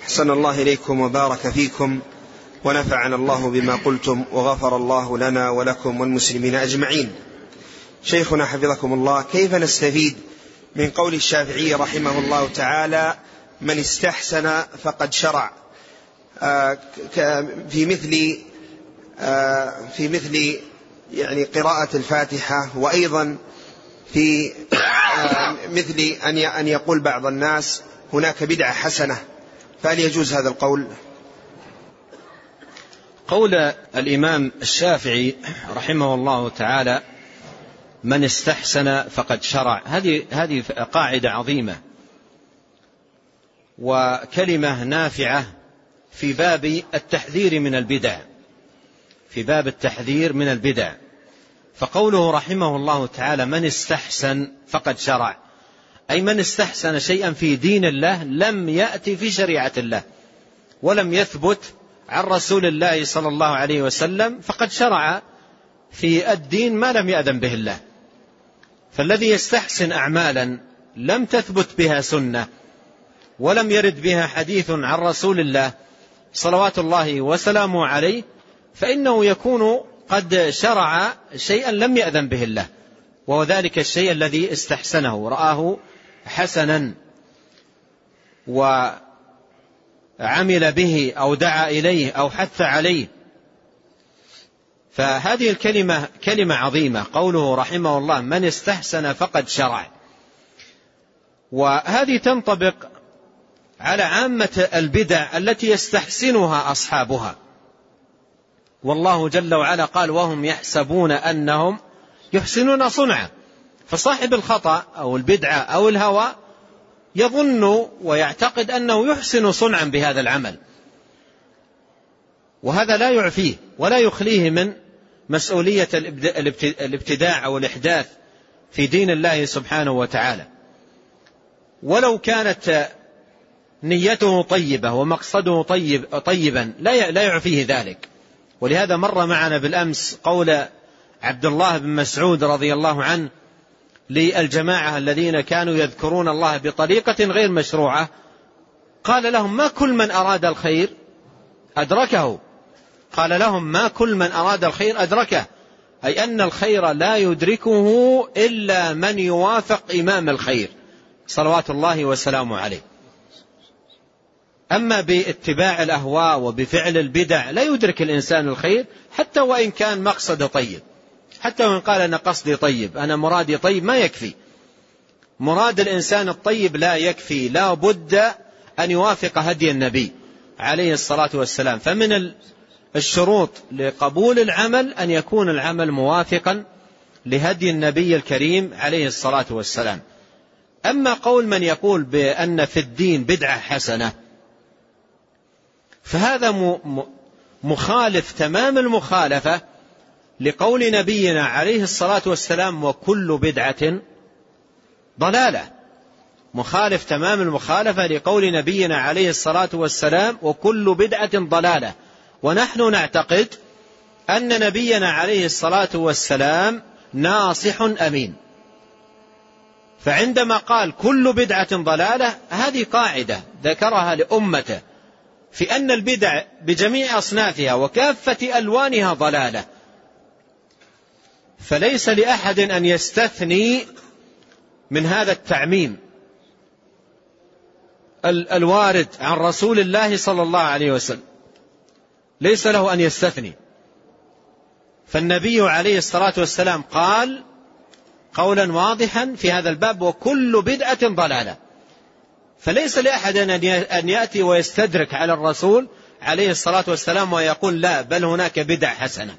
أحسن الله إليكم وبارك فيكم ونفعنا الله بما قلتم وغفر الله لنا ولكم والمسلمين أجمعين. شيخنا حفظكم الله كيف نستفيد من قول الشافعي رحمه الله تعالى من استحسن فقد شرع آه، في مثل آه، في مثل يعني قراءة الفاتحة وأيضا في آه، مثل أن يقول بعض الناس هناك بدعة حسنة فهل يجوز هذا القول؟ قول الإمام الشافعي رحمه الله تعالى من استحسن فقد شرع. هذه هذه قاعدة عظيمة. وكلمة نافعة في باب التحذير من البدع. في باب التحذير من البدع. فقوله رحمه الله تعالى من استحسن فقد شرع. أي من استحسن شيئا في دين الله لم يأتي في شريعة الله ولم يثبت عن رسول الله صلى الله عليه وسلم فقد شرع في الدين ما لم يأذن به الله. فالذي يستحسن أعمالا لم تثبت بها سنة ولم يرد بها حديث عن رسول الله صلوات الله وسلامه عليه فإنه يكون قد شرع شيئا لم يأذن به الله. وهو ذلك الشيء الذي استحسنه رآه حسنا وعمل به أو دعا إليه أو حث عليه. فهذه الكلمة كلمة عظيمة. قوله رحمه الله من استحسن فقد شرع. وهذه تنطبق على عامة البدع التي يستحسنها أصحابها. والله جل وعلا قال وهم يحسبون أنهم يحسنون صنعا. فصاحب الخطأ أو البدعة أو الهوى يظن ويعتقد أنه يحسن صنعا بهذا العمل. وهذا لا يعفيه ولا يخليه من مسؤولية الابتداع أو الإحداث في دين الله سبحانه وتعالى. ولو كانت نيته طيبة ومقصده طيب طيبا لا يعفيه ذلك. ولهذا مر معنا بالأمس قول عبد الله بن مسعود رضي الله عنه للجماعة الذين كانوا يذكرون الله بطريقة غير مشروعة قال لهم ما كل من أراد الخير أدركه. قال لهم ما كل من أراد الخير أدركه. أي أن الخير لا يدركه إلا من يوافق إمام الخير. صلوات الله وسلامه عليه. أما باتباع الأهواء وبفعل البدع لا يدرك الإنسان الخير حتى وإن كان مقصد طيب. حتى وإن قال أنا قصدي طيب أنا مرادي طيب ما يكفي. مراد الإنسان الطيب لا يكفي لا بد أن يوافق هدي النبي عليه الصلاة والسلام. فمن الشروط لقبول العمل أن يكون العمل موافقا لهدي النبي الكريم عليه الصلاة والسلام. أما قول من يقول بأن في الدين بدعة حسنة فهذا مخالف تمام المخالفة لقول نبينا عليه الصلاة والسلام وكل بدعة ضلالة مخالف تمام المخالفة لقول نبينا عليه الصلاة والسلام وكل بدعة ضلالة. ونحن نعتقد أن نبينا عليه الصلاة والسلام ناصح أمين. فعندما قال كل بدعة ضلالة هذه قاعدة ذكرها لأمته في أن البدع بجميع أصنافها وكافة ألوانها ضلالة. فليس لأحد أن يستثني من هذا التعميم الوارد عن رسول الله صلى الله عليه وسلم. ليس له أن يستثني. فالنبي عليه الصلاة والسلام قال قولا واضحا في هذا الباب وكل بدعة ضلالة. فليس لأحد أن يأتي ويستدرك على الرسول عليه الصلاة والسلام ويقول لا بل هناك بدع حسنة.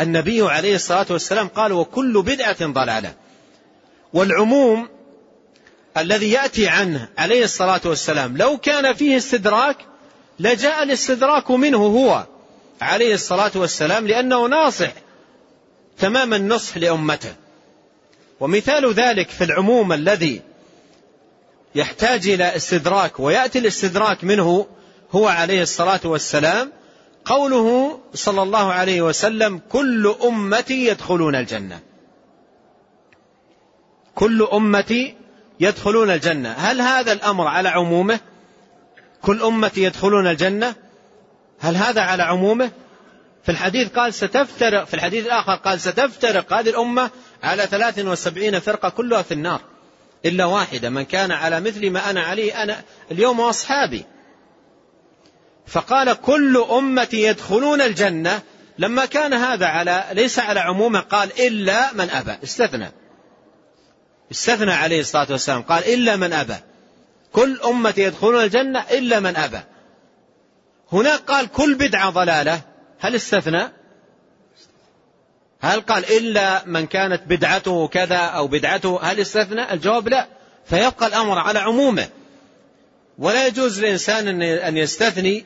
النبي عليه الصلاة والسلام قال وكل بدعة ضلالة. والعموم الذي يأتي عنه عليه الصلاة والسلام لو كان فيه استدراك لجاء الاستدراك منه هو عليه الصلاة والسلام لأنه ناصح تمام النصح لأمته. ومثال ذلك في العموم الذي يحتاج إلى استدراك ويأتي الاستدراك منه هو عليه الصلاة والسلام قوله صلى الله عليه وسلم كل أمتي يدخلون الجنة. كل أمتي يدخلون الجنة. هل هذا الأمر على عمومه؟ كل أمتي يدخلون الجنة؟ هل هذا على عمومه؟ في الحديث قال ستفترق في الحديث الآخر قال ستفترق هذه الأمة على 73 فرقة كلها في النار إلا واحدة. من كان على مثل ما أنا عليه أنا اليوم وأصحابي. فقال كل أمتي يدخلون الجنة. لما كان هذا على ليس على عمومه قال إلا من أبى. استثنى. استثنى عليه الصلاة والسلام. قال إلا من أبى. كل أمتي يدخلون الجنة إلا من أبى. هناك قال كل بدعة ضلالة. هل استثنى؟ هل قال إلا من كانت بدعته كذا أو بدعته؟ هل استثنى؟ الجواب لا. فيبقى الأمر على عمومه. ولا يجوز للإنسان أن يستثني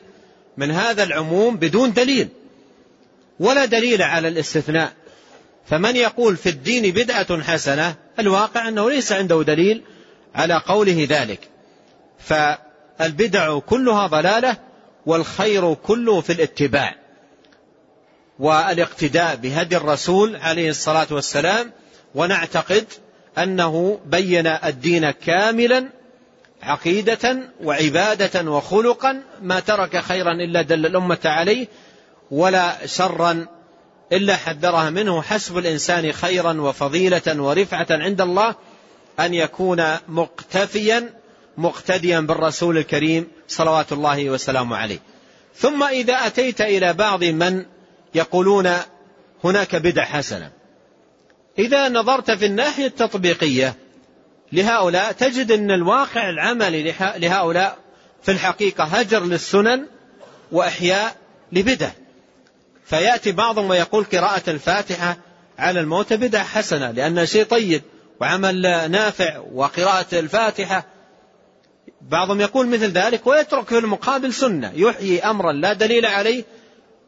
من هذا العموم بدون دليل ولا دليل على الاستثناء. فمن يقول في الدين بدعة حسنة الواقع أنه ليس عنده دليل على قوله ذلك. فالبدع كلها ضلالة والخير كله في الاتباع. والاقتداء بهدي الرسول عليه الصلاة والسلام ونعتقد أنه بين الدين كاملا عقيدة وعبادة وخلقا ما ترك خيرا إلا دل الأمة عليه ولا شرا إلا حذرها منه. حسب الإنسان خيرا وفضيلة ورفعة عند الله أن يكون مقتفيا مقتديا بالرسول الكريم صلوات الله وسلامه عليه. ثم إذا أتيت إلى بعض من يقولون هناك بدع حسنة. إذا نظرت في الناحية التطبيقية لهؤلاء تجد أن الواقع العملي لهؤلاء في الحقيقة هجر للسنن وإحياء لبدع. فيأتي بعضهم ويقول قراءة الفاتحة على الموت بدع حسنة لأنها شيء طيب وعمل نافع وقراءة الفاتحة. بعضهم يقول مثل ذلك ويترك في المقابل سنة يحيي أمرا لا دليل عليه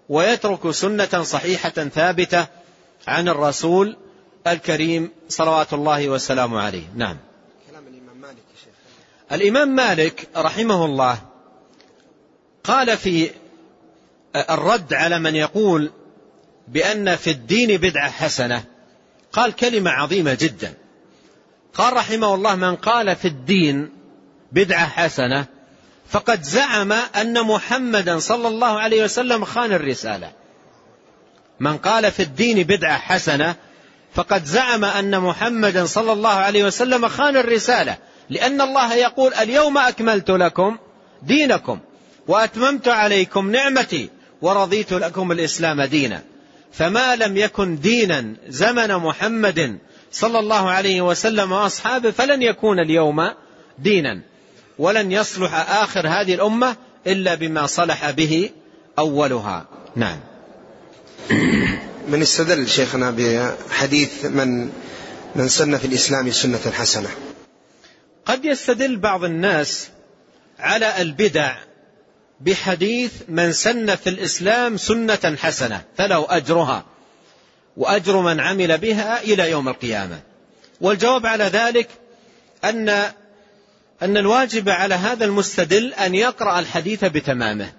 ويترك سنة صحيحة ثابتة عن الرسول الكريم صلوات الله وسلامه عليه. نعم كلام الإمام مالك يا شيخ الإمام مالك رحمه الله قال في الرد على من يقول بأن في الدين بدعة حسنة قال كلمة عظيمة جدا. قال رحمه الله من قال في الدين بدعة حسنة فقد زعم أن محمدا صلى الله عليه وسلم خان الرسالة. من قال في الدين بدعة حسنة فقد زعم أن محمدا صلى الله عليه وسلم خان الرسالة. لأن الله يقول اليوم أكملت لكم دينكم وأتممت عليكم نعمتي ورضيت لكم الإسلام دينا. فما لم يكن دينا زمن محمد صلى الله عليه وسلم وأصحابه فلن يكون اليوم دينا. ولن يصلح آخر هذه الأمة إلا بما صلح به أولها. نعم. من استدل شيخنا بحديث من من سن في الإسلام سنة حسنة قد يستدل بعض الناس على البدع بحديث من سن في الإسلام سنة حسنة فله أجرها وأجر من عمل بها إلى يوم القيامة. والجواب على ذلك أن أن الواجب على هذا المستدل أن يقرأ الحديث بتمامه.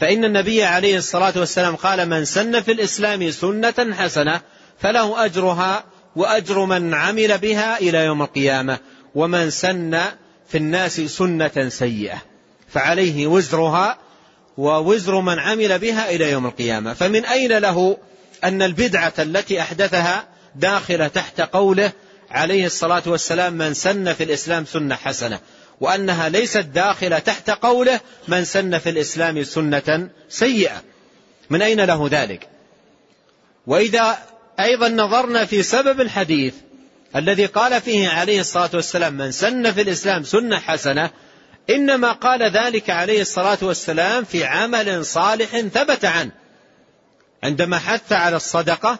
فإن النبي عليه الصلاة والسلام قال من سن في الإسلام سنة حسنة فله أجرها وأجر من عمل بها إلى يوم القيامة. ومن سن في الناس سنة سيئة فعليه وزرها ووزر من عمل بها إلى يوم القيامة. فمن أين له أن البدعة التي أحدثها داخلة تحت قوله عليه الصلاة والسلام من سن في الإسلام سنة حسنة وأنها ليست داخلة تحت قوله من سن في الإسلام سنة سيئة. من أين له ذلك؟ وإذا أيضا نظرنا في سبب الحديث الذي قال فيه عليه الصلاة والسلام من سن في الإسلام سنة حسنة إنما قال ذلك عليه الصلاة والسلام في عمل صالح ثبت عنه. عندما حث على الصدقة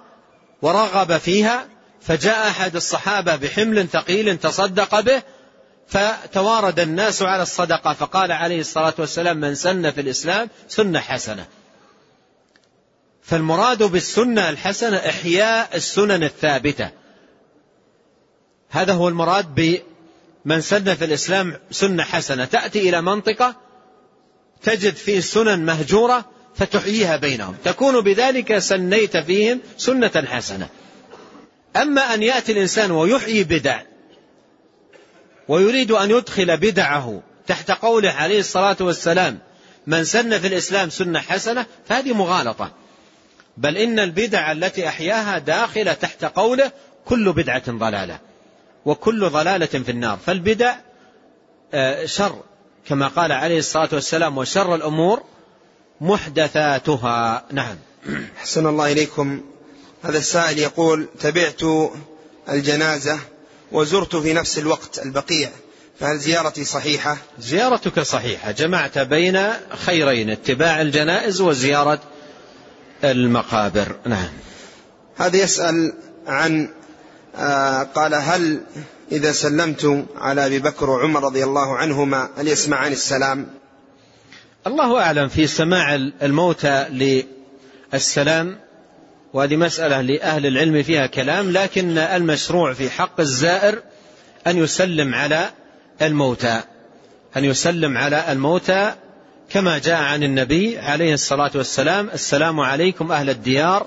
ورغب فيها فجاء أحد الصحابة بحمل ثقيل تصدق به فتوارد الناس على الصدقة فقال عليه الصلاة والسلام من سن في الإسلام سنة حسنة. فالمراد بالسنة الحسنة إحياء السنن الثابتة. هذا هو المراد بمن سن في الإسلام سنة حسنة. تأتي إلى منطقة تجد فيه سنن مهجورة فتحييها بينهم. تكون بذلك سنيت فيهم سنة حسنة. أما أن يأتي الإنسان ويحيي بدع ويريد أن يدخل بدعه تحت قوله عليه الصلاة والسلام من سن في الإسلام سنة حسنة فهذه مغالطة. بل إن البدع التي أحياها داخلة تحت قوله كل بدعة ضلالة. وكل ضلالة في النار. فالبدع آه، شر كما قال عليه الصلاة والسلام وشر الأمور محدثاتها. نعم. حسن الله إليكم. هذا السائل يقول تبعت الجنازة وزرت في نفس الوقت البقيع فهل زيارتي صحيحة؟ زيارتك صحيحة. جمعت بين خيرين اتباع الجنائز وزيارة المقابر. نعم. هذا يسأل عن قال هل إذا سلمت على أبي بكر وعمر رضي الله عنهما هل يسمعان السلام؟ الله أعلم في سماع الموتى للسلام وهذه مسألة لأهل العلم فيها كلام لكن المشروع في حق الزائر أن يسلم على الموتى أن يسلم على الموتى كما جاء عن النبي عليه الصلاة والسلام السلام عليكم أهل الديار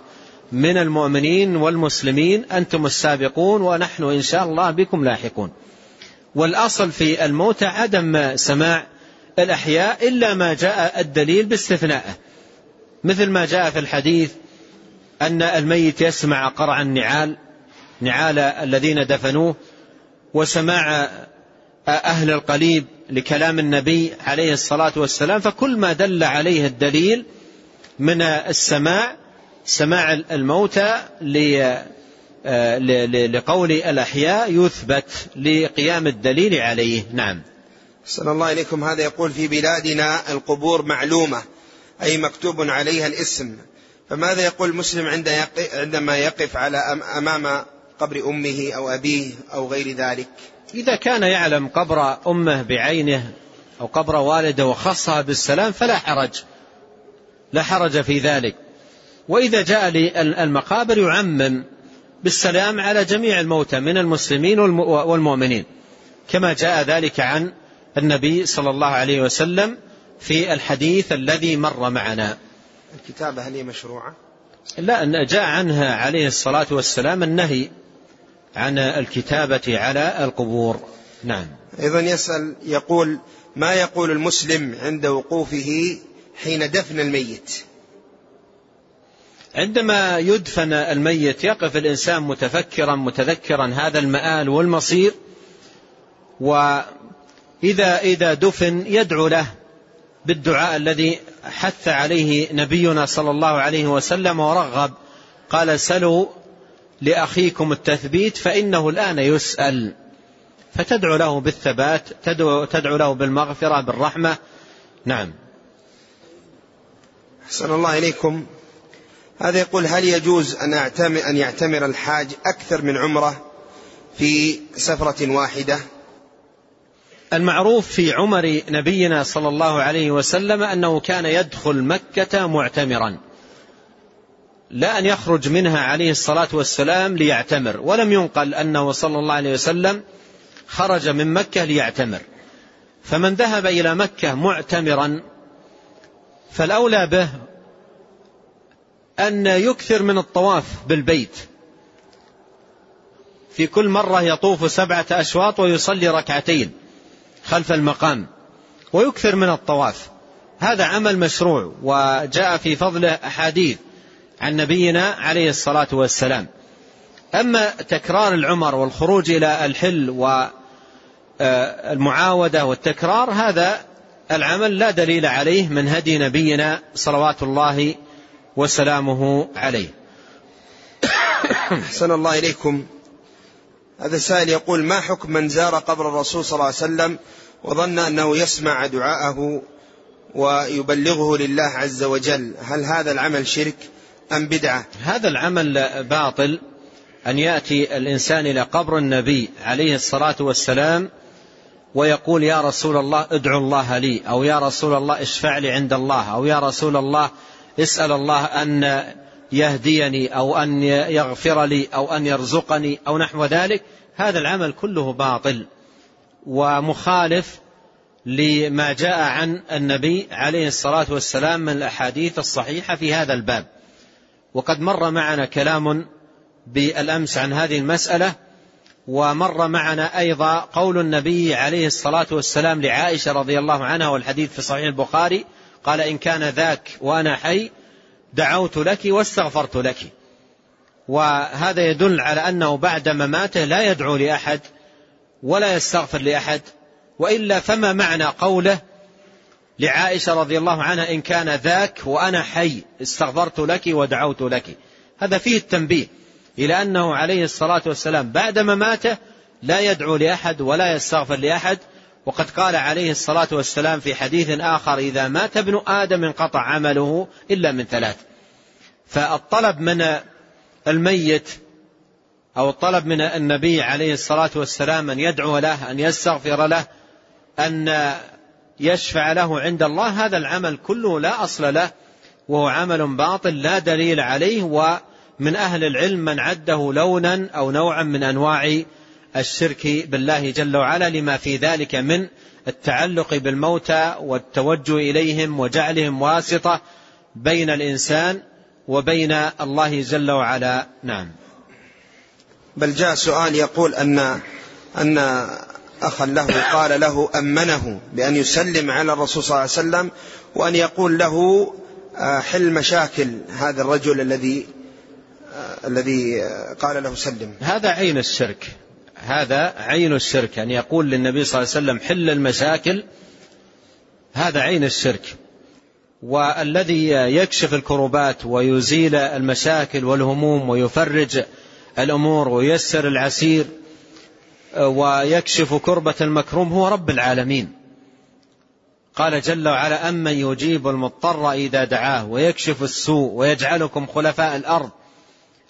من المؤمنين والمسلمين أنتم السابقون ونحن إن شاء الله بكم لاحقون. والأصل في الموتى عدم سماع الأحياء إلا ما جاء الدليل باستثنائه. مثل ما جاء في الحديث أن الميت يسمع قرع النعال نعال الذين دفنوه وسماع أهل القليب لكلام النبي عليه الصلاة والسلام فكل ما دل عليه الدليل من السماع سماع الموتى لقول الأحياء يثبت لقيام الدليل عليه. نعم. صلى الله إليكم. هذا يقول في بلادنا القبور معلومة أي مكتوب عليها الاسم. فماذا يقول المسلم عندما يقف على أمام قبر أمه أو أبيه أو غير ذلك؟ إذا كان يعلم قبر أمه بعينه أو قبر والده وخصها بالسلام فلا حرج. لا حرج في ذلك. وإذا جاء للمقابر يعمم بالسلام على جميع الموتى من المسلمين والمؤمنين كما جاء ذلك عن النبي صلى الله عليه وسلم في الحديث الذي مر معنا. الكتابة هل هي مشروعة؟ لا جاء عنها عليه الصلاة والسلام النهي عن الكتابة على القبور. نعم. أيضا يسأل يقول ما يقول المسلم عند وقوفه حين دفن الميت؟ عندما يدفن الميت يقف الإنسان متفكرا متذكرا هذا المآل والمصير وإذا إذا دفن يدعو له بالدعاء الذي حث عليه نبينا صلى الله عليه وسلم ورغب قال سلوا لأخيكم التثبيت فإنه الآن يسأل. فتدعو له بالثبات تدعو, تدعو له بالمغفرة بالرحمة. نعم. أحسن الله إليكم. هذا يقول هل يجوز أن, أعتمر أن يعتمر الحاج أكثر من عمرة في سفرة واحدة؟ المعروف في عمر نبينا صلى الله عليه وسلم أنه كان يدخل مكة معتمرا لا أن يخرج منها عليه الصلاة والسلام ليعتمر ولم ينقل أنه صلى الله عليه وسلم خرج من مكة ليعتمر. فمن ذهب إلى مكة معتمرا فالأولى به أن يكثر من الطواف بالبيت. في كل مرة يطوف سبعة أشواط ويصلي ركعتين خلف المقام ويكثر من الطواف. هذا عمل مشروع وجاء في فضله أحاديث عن نبينا عليه الصلاة والسلام. أما تكرار العمر والخروج إلى الحل والمعاودة والتكرار هذا العمل لا دليل عليه من هدي نبينا صلوات الله وسلامه عليه. أحسن الله إليكم. هذا السائل يقول ما حكم من زار قبر الرسول صلى الله عليه وسلم وظن أنه يسمع دعاءه ويبلغه لله عز وجل؟ هل هذا العمل شرك أم بدعة؟ هذا العمل باطل. أن يأتي الإنسان إلى قبر النبي عليه الصلاة والسلام ويقول يا رسول الله ادعو الله لي. أو يا رسول الله اشفع لي عند الله. أو يا رسول الله اسأل الله أن يهديني أو أن يغفر لي أو أن يرزقني أو نحو ذلك. هذا العمل كله باطل ومخالف لما جاء عن النبي عليه الصلاة والسلام من الأحاديث الصحيحة في هذا الباب. وقد مر معنا كلام بالأمس عن هذه المسألة ومر معنا أيضا قول النبي عليه الصلاة والسلام لعائشة رضي الله عنها والحديث في صحيح البخاري قال إن كان ذاك وأنا حي دعوت لك واستغفرت لك. وهذا يدل على أنه بعد مماته لا يدعو لأحد ولا يستغفر لأحد وإلا فما معنى قوله لعائشة رضي الله عنها إن كان ذاك وأنا حي استغفرت لك ودعوت لك. هذا فيه التنبيه إلى أنه عليه الصلاة والسلام بعد مماته لا يدعو لأحد ولا يستغفر لأحد وقد قال عليه الصلاة والسلام في حديث آخر إذا مات ابن آدم انقطع عمله إلا من ثلاث. فالطلب من الميت أو الطلب من النبي عليه الصلاة والسلام أن يدعو له أن يستغفر له أن يشفع له عند الله هذا العمل كله لا أصل له وهو عمل باطل لا دليل عليه ومن أهل العلم من عده لونا أو نوعا من أنواع الشرك بالله جل وعلا لما في ذلك من التعلق بالموتى والتوجه إليهم وجعلهم واسطة بين الإنسان وبين الله جل وعلا. نعم. بل جاء سؤال يقول أن أن أخا له قال له أمنه بأن يسلم على الرسول صلى الله عليه وسلم وأن يقول له آه، حل مشاكل هذا الرجل الذي آه، الذي قال له سلم. هذا عين الشرك. هذا عين الشرك أن يقول للنبي صلى الله عليه وسلم حل المشاكل هذا عين الشرك. والذي يكشف الكروبات ويزيل المشاكل والهموم ويفرج الأمور وييسر العسير ويكشف كربة المكروم هو رب العالمين. قال جل وعلا أمن يجيب المضطر إذا دعاه ويكشف السوء ويجعلكم خلفاء الأرض.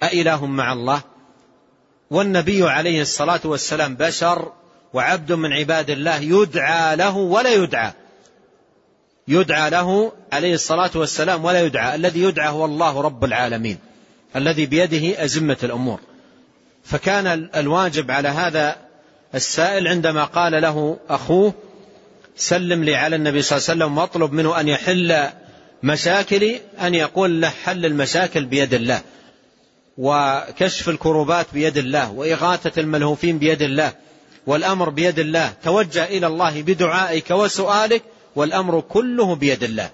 أإله مع الله؟ والنبي عليه الصلاة والسلام بشر وعبد من عباد الله يدعى له ولا يدعى. يدعى له عليه الصلاة والسلام ولا يدعى. الذي يدعى هو الله رب العالمين الذي بيده أزمة الأمور. فكان الواجب على هذا السائل عندما قال له أخوه سلم لي على النبي صلى الله عليه وسلم واطلب منه أن يحل مشاكلي أن يقول له حل المشاكل بيد الله. وكشف الكروبات بيد الله وإغاثة الملهوفين بيد الله والأمر بيد الله. توجه إلى الله بدعائك وسؤالك والأمر كله بيد الله.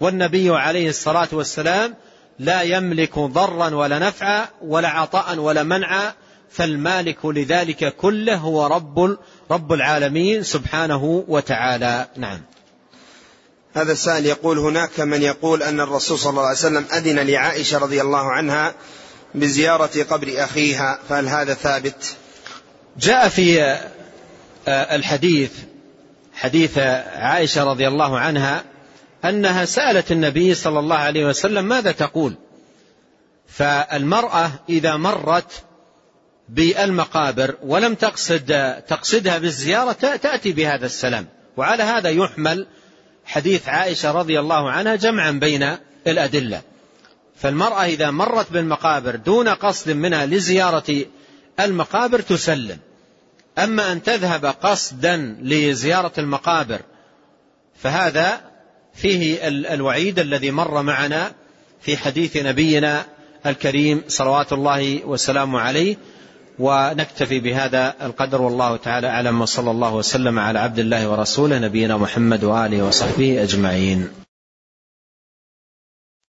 والنبي عليه الصلاة والسلام لا يملك ضرا ولا نفعا ولا عطاء ولا منعا فالمالك لذلك كله هو رب رب العالمين سبحانه وتعالى. نعم. هذا السائل يقول هناك من يقول أن الرسول صلى الله عليه وسلم أذن لعائشة رضي الله عنها بزيارة قبر أخيها فهل هذا ثابت؟ جاء في آه، الحديث حديث عائشة رضي الله عنها أنها سألت النبي صلى الله عليه وسلم ماذا تقول؟ فالمرأة إذا مرت بالمقابر ولم تقصد تقصدها بالزيارة تأتي بهذا السلام. وعلى هذا يحمل حديث عائشة رضي الله عنها جمعا بين الأدلة. فالمرأة إذا مرت بالمقابر دون قصد منها لزيارة المقابر تسلم. أما أن تذهب قصدا لزيارة المقابر فهذا فيه الوعيد الذي مر معنا في حديث نبينا الكريم صلوات الله وسلامه عليه. ونكتفي بهذا القدر والله تعالى أعلم وصلى الله وسلم على عبد الله ورسوله نبينا محمد وآله وصحبه أجمعين.